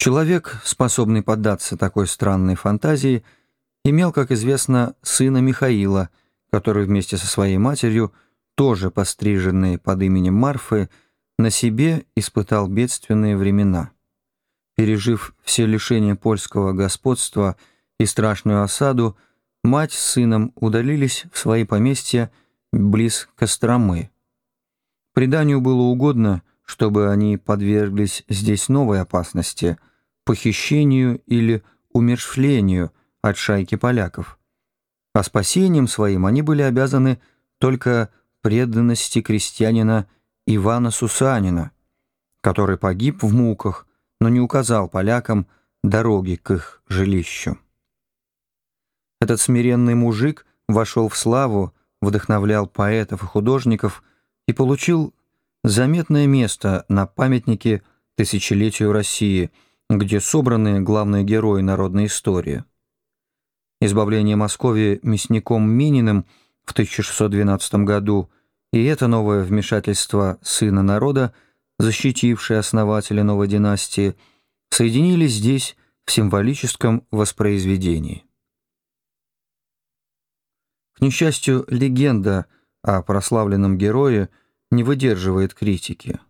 Человек, способный поддаться такой странной фантазии, имел, как известно, сына Михаила, который вместе со своей матерью, тоже постриженный под именем Марфы, на себе испытал бедственные времена. Пережив все лишения польского господства и страшную осаду, мать с сыном удалились в свои поместья близ Костромы. Преданию было угодно, чтобы они подверглись здесь новой опасности – похищению или умершвлению от шайки поляков. А спасением своим они были обязаны только преданности крестьянина Ивана Сусанина, который погиб в муках, но не указал полякам дороги к их жилищу. Этот смиренный мужик вошел в славу, вдохновлял поэтов и художников и получил заметное место на памятнике тысячелетию России, где собраны главные герои народной истории. Избавление Московии мясником Мининым в 1612 году и это новое вмешательство сына народа, защитившее основателя новой династии, соединились здесь в символическом воспроизведении. К несчастью, легенда о прославленном герое не выдерживает критики.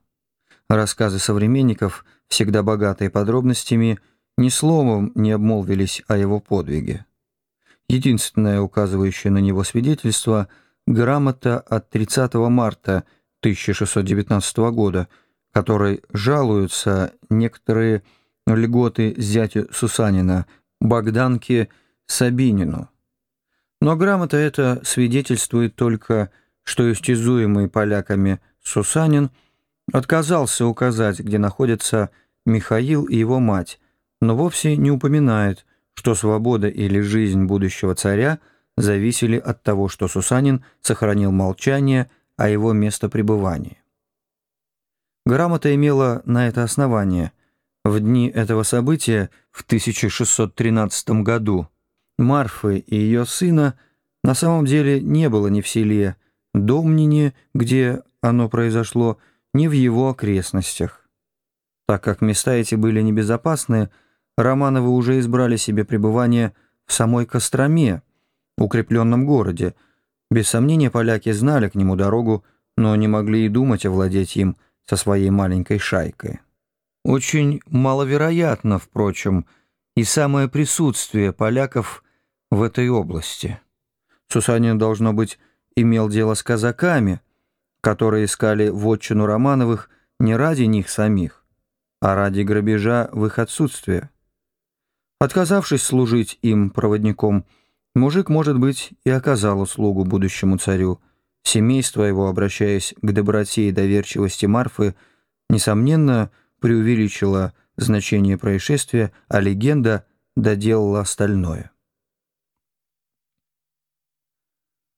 Рассказы современников, всегда богатые подробностями, ни словом не обмолвились о его подвиге. Единственное указывающее на него свидетельство – грамота от 30 марта 1619 года, которой жалуются некоторые льготы зятю Сусанина, Богданке Сабинину. Но грамота эта свидетельствует только, что истязуемый поляками Сусанин отказался указать, где находятся Михаил и его мать, но вовсе не упоминает, что свобода или жизнь будущего царя зависели от того, что Сусанин сохранил молчание о его местопребывании. Грамота имела на это основание. В дни этого события в 1613 году Марфы и ее сына на самом деле не было ни в селе Домнине, где оно произошло, ни в его окрестностях. Так как места эти были небезопасны, Романовы уже избрали себе пребывание в самой Костроме, укрепленном городе. Без сомнения, поляки знали к нему дорогу, но не могли и думать овладеть им со своей маленькой шайкой. Очень маловероятно, впрочем, и самое присутствие поляков в этой области. Сусанин, должно быть, имел дело с казаками, которые искали вотчину Романовых не ради них самих, а ради грабежа в их отсутствие. Отказавшись служить им проводником, мужик, может быть, и оказал услугу будущему царю. Семейство его, обращаясь к доброте и доверчивости Марфы, несомненно, преувеличило значение происшествия, а легенда доделала остальное.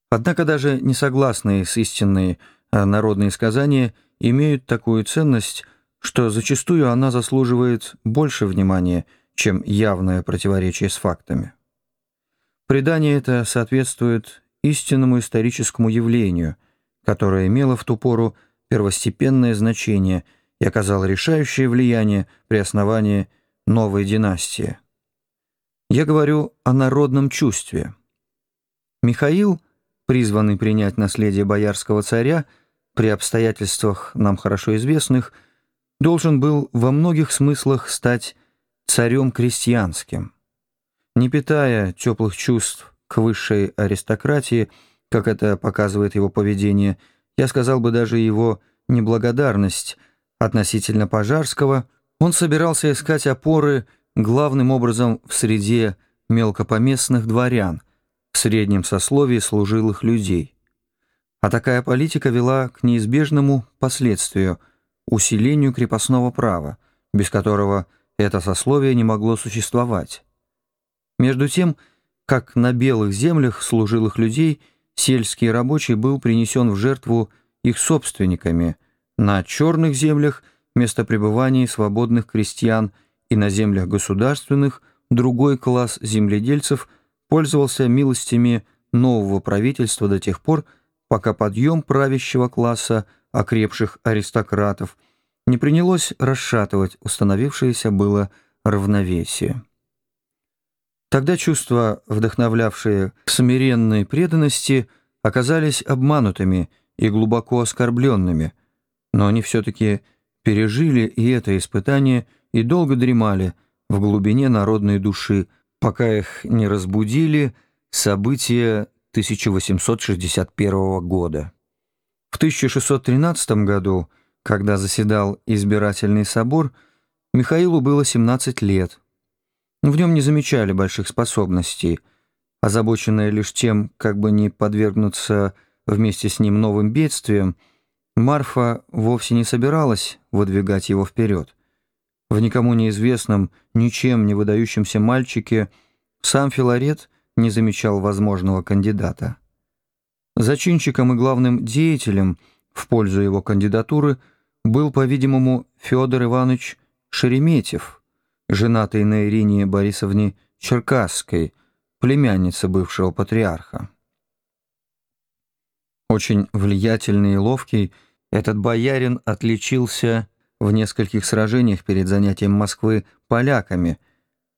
Однако даже несогласные с истинной а народные сказания имеют такую ценность, что зачастую она заслуживает больше внимания, чем явное противоречие с фактами. Предание это соответствует истинному историческому явлению, которое имело в ту пору первостепенное значение и оказало решающее влияние при основании новой династии. Я говорю о народном чувстве. Михаил – призванный принять наследие боярского царя, при обстоятельствах нам хорошо известных, должен был во многих смыслах стать царем крестьянским. Не питая теплых чувств к высшей аристократии, как это показывает его поведение, я сказал бы даже его неблагодарность относительно Пожарского, он собирался искать опоры главным образом в среде мелкопоместных дворян – в среднем сословии служилых людей. А такая политика вела к неизбежному последствию – усилению крепостного права, без которого это сословие не могло существовать. Между тем, как на белых землях служилых людей сельский рабочий был принесен в жертву их собственниками, на черных землях – место пребывания свободных крестьян и на землях государственных – другой класс земледельцев – пользовался милостями нового правительства до тех пор, пока подъем правящего класса, окрепших аристократов, не принялось расшатывать установившееся было равновесие. Тогда чувства, вдохновлявшие к смиренной преданности, оказались обманутыми и глубоко оскорбленными, но они все-таки пережили и это испытание и долго дремали в глубине народной души, пока их не разбудили события 1861 года. В 1613 году, когда заседал избирательный собор, Михаилу было 17 лет – в нем не замечали больших способностей, озабоченная лишь тем, как бы не подвергнуться вместе с ним новым бедствиям, Марфа вовсе не собиралась выдвигать его вперед. В никому неизвестном, ничем не выдающемся мальчике сам Филарет не замечал возможного кандидата. Зачинщиком и главным деятелем в пользу его кандидатуры был, по-видимому, Федор Иванович Шереметьев – женатой на Ирине Борисовне Черкасской, племяннице бывшего патриарха. Очень влиятельный и ловкий, этот боярин отличился в нескольких сражениях перед занятием Москвы поляками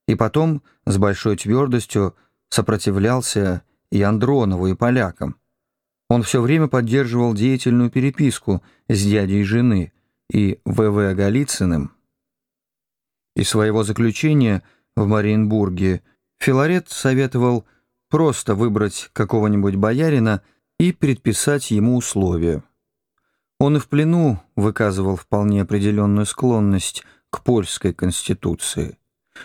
и потом с большой твердостью сопротивлялся и Андронову, и полякам. Он все время поддерживал деятельную переписку с дядей жены и В.В. Голицыным, из своего заключения в Мариенбурге Филарет советовал просто выбрать какого-нибудь боярина и предписать ему условия. Он и в плену выказывал вполне определенную склонность к польской конституции.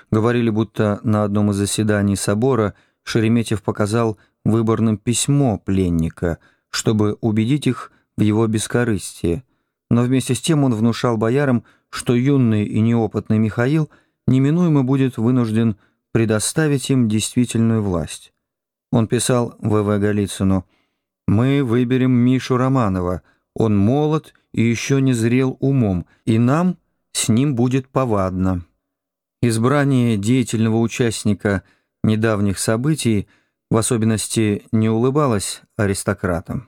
Говорили, будто на одном из заседаний собора Шереметьев показал выборным письмо пленника, чтобы убедить их в его бескорыстии, но вместе с тем он внушал боярам, что юный и неопытный Михаил неминуемо будет вынужден предоставить им действительную власть. Он писал В.В. Голицыну, «Мы выберем Мишу Романова, он молод и еще не зрел умом, и нам с ним будет повадно». Избрание деятельного участника недавних событий в особенности не улыбалось аристократам.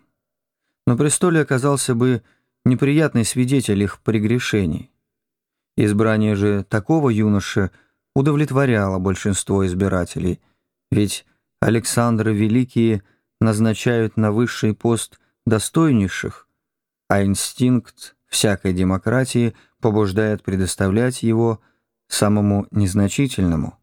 На престоле оказался бы неприятный свидетель их прегрешений. Избрание же такого юноши удовлетворяло большинство избирателей, ведь Александры Великие назначают на высший пост достойнейших, а инстинкт всякой демократии побуждает предоставлять его самому незначительному –